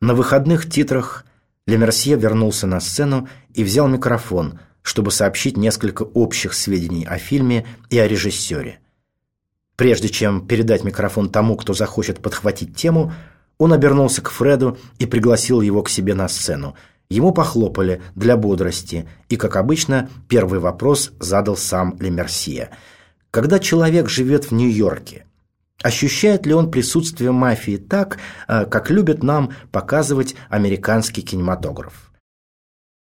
На выходных титрах Лемерсье вернулся на сцену и взял микрофон, чтобы сообщить несколько общих сведений о фильме и о режиссере. Прежде чем передать микрофон тому, кто захочет подхватить тему, он обернулся к Фреду и пригласил его к себе на сцену. Ему похлопали для бодрости, и, как обычно, первый вопрос задал сам Лемерсье. Когда человек живет в Нью-Йорке, Ощущает ли он присутствие мафии так, э, как любит нам показывать американский кинематограф?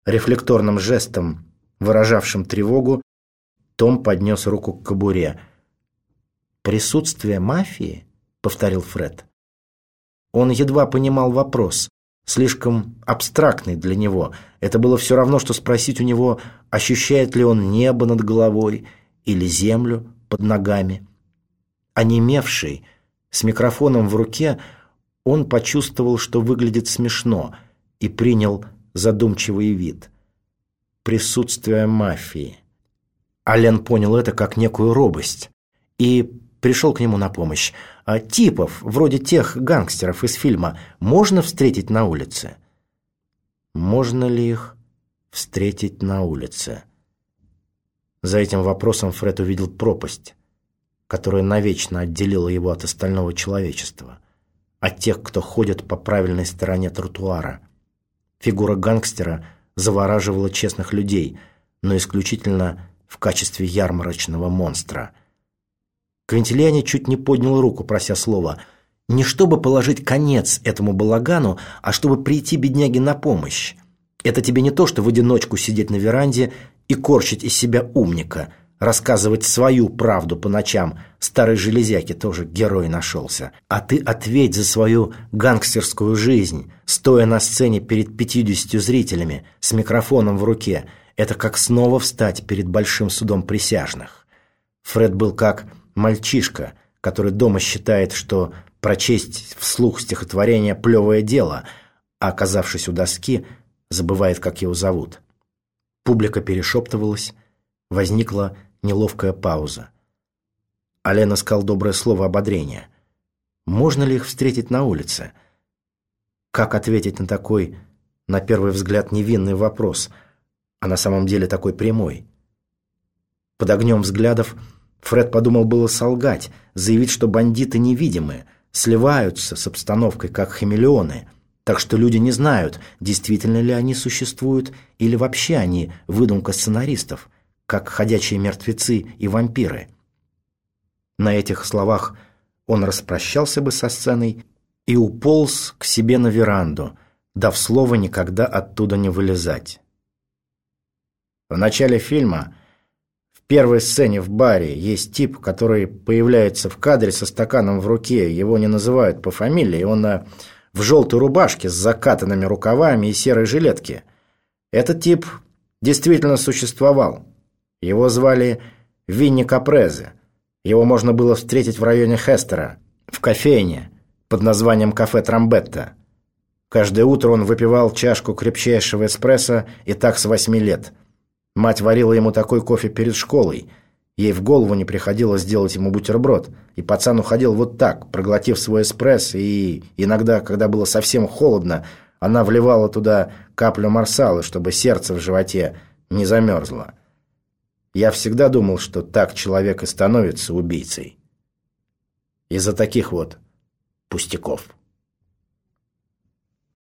Рефлекторным жестом, выражавшим тревогу, Том поднес руку к кобуре. «Присутствие мафии?» — повторил Фред. Он едва понимал вопрос, слишком абстрактный для него. Это было все равно, что спросить у него, ощущает ли он небо над головой или землю под ногами. Онемевший, с микрофоном в руке, он почувствовал, что выглядит смешно, и принял задумчивый вид. Присутствие мафии. Ален понял это как некую робость и пришел к нему на помощь. А типов, вроде тех гангстеров из фильма, можно встретить на улице? Можно ли их встретить на улице? За этим вопросом Фред увидел пропасть которая навечно отделила его от остального человечества, от тех, кто ходит по правильной стороне тротуара. Фигура гангстера завораживала честных людей, но исключительно в качестве ярмарочного монстра. Квинтильяне чуть не поднял руку, прося слова, не чтобы положить конец этому балагану, а чтобы прийти бедняге на помощь. Это тебе не то, что в одиночку сидеть на веранде и корчить из себя умника – рассказывать свою правду по ночам. Старой железяке тоже герой нашелся. А ты ответь за свою гангстерскую жизнь, стоя на сцене перед пятьюдесятью зрителями с микрофоном в руке. Это как снова встать перед большим судом присяжных. Фред был как мальчишка, который дома считает, что прочесть вслух стихотворение – плевое дело, а, оказавшись у доски, забывает, как его зовут. Публика перешептывалась, возникла неловкая пауза. Алена сказал доброе слово ободрения. Можно ли их встретить на улице? Как ответить на такой, на первый взгляд, невинный вопрос, а на самом деле такой прямой? Под огнем взглядов Фред подумал было солгать, заявить, что бандиты невидимые, сливаются с обстановкой, как хамелеоны, так что люди не знают, действительно ли они существуют или вообще они выдумка сценаристов как ходячие мертвецы и вампиры. На этих словах он распрощался бы со сценой и уполз к себе на веранду, дав слово никогда оттуда не вылезать. В начале фильма, в первой сцене в баре, есть тип, который появляется в кадре со стаканом в руке, его не называют по фамилии, он э, в желтой рубашке с закатанными рукавами и серой жилетке. Этот тип действительно существовал. Его звали Винни Капрезе. Его можно было встретить в районе Хестера, в кофейне под названием «Кафе Трамбетта». Каждое утро он выпивал чашку крепчайшего эспрессо и так с восьми лет. Мать варила ему такой кофе перед школой. Ей в голову не приходилось сделать ему бутерброд. И пацан уходил вот так, проглотив свой эспрессо, и иногда, когда было совсем холодно, она вливала туда каплю марсала, чтобы сердце в животе не замерзло. Я всегда думал, что так человек и становится убийцей. Из-за таких вот пустяков.